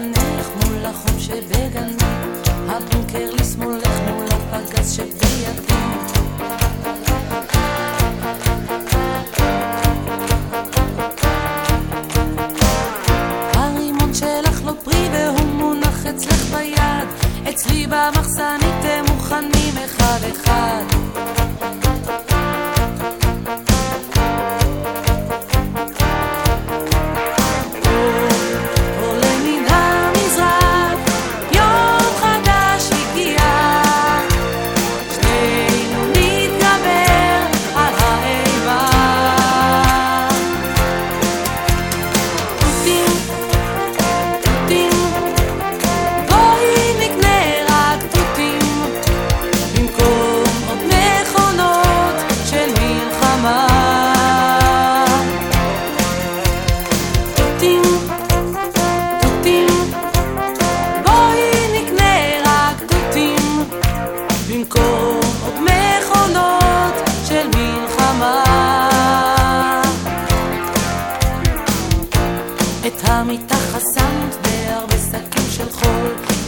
שבגנך מול החום שבגני. הבונקר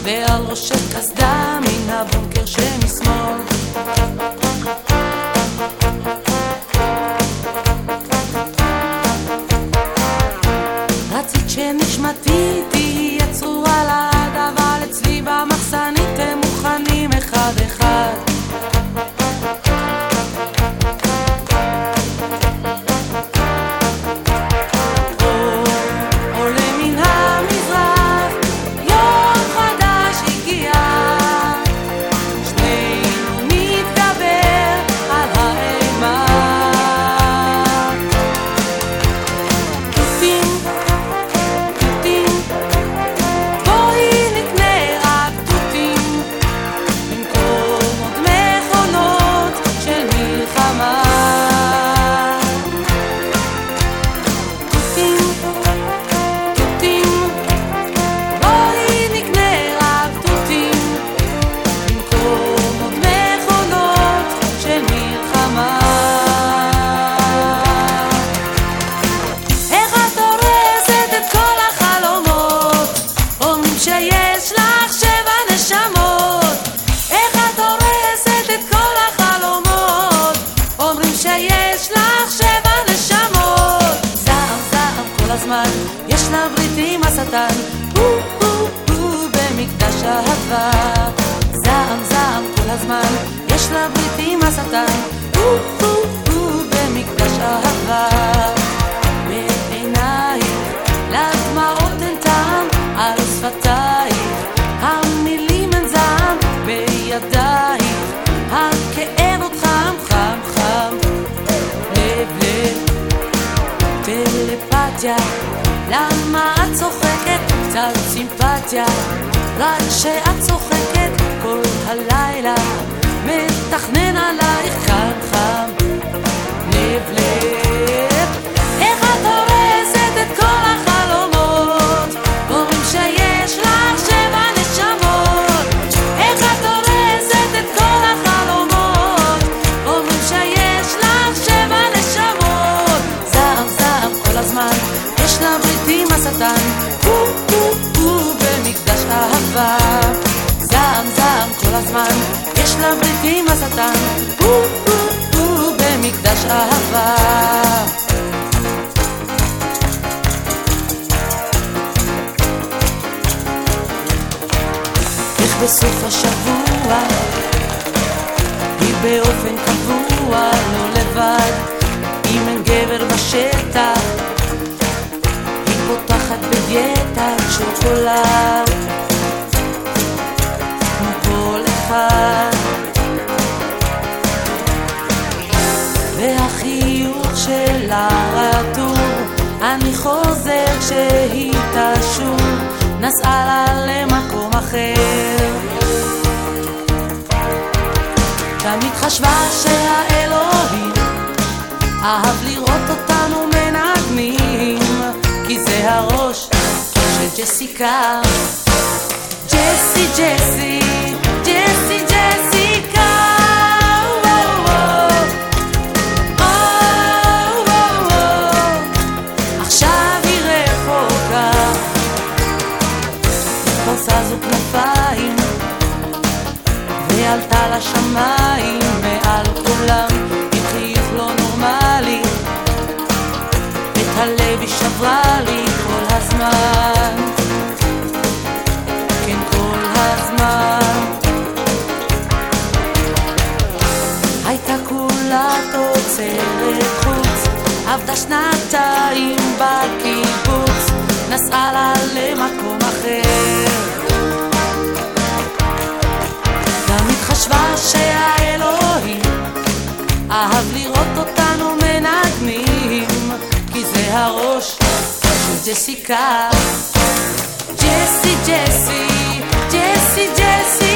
ועל ראשי קסדה מן הבונקר שמשמאל בריתים השטן, הוא-הוא-הוא במקדש אהבה. זעם זעם כל הזמן, יש לה בריתים השטן, הוא-הוא-הוא במקדש אהבה. Yeah. על חם למה את צוחקת? קצת סימפתיה, רק שאת צוחקת כל הלילה, מתכנן עלייך כאן. דבר. זעם זעם כל הזמן, יש לה ברית השטן, הוא הוא הוא במקדש אהבה. איך בסוף השבוע היא באופן קבוע לא לבד, אם אין גבר בשטח היא פותחת בדיאטת והחיוך של הרטור, אני חוזר כשהיא תשוב נסעה לה למקום אחר. תמיד חשבה שהאלוהים אהב לראות אותנו מנגנים כי זה הראש של ג'סיקה. ג'סי ג'סי. כל הזמן, כן, כל הזמן. עבדה שנתיים בקיבוץ, נסעה לה למקום אחר. Jessica. Jessie, Jessie, Jessie, Jessie.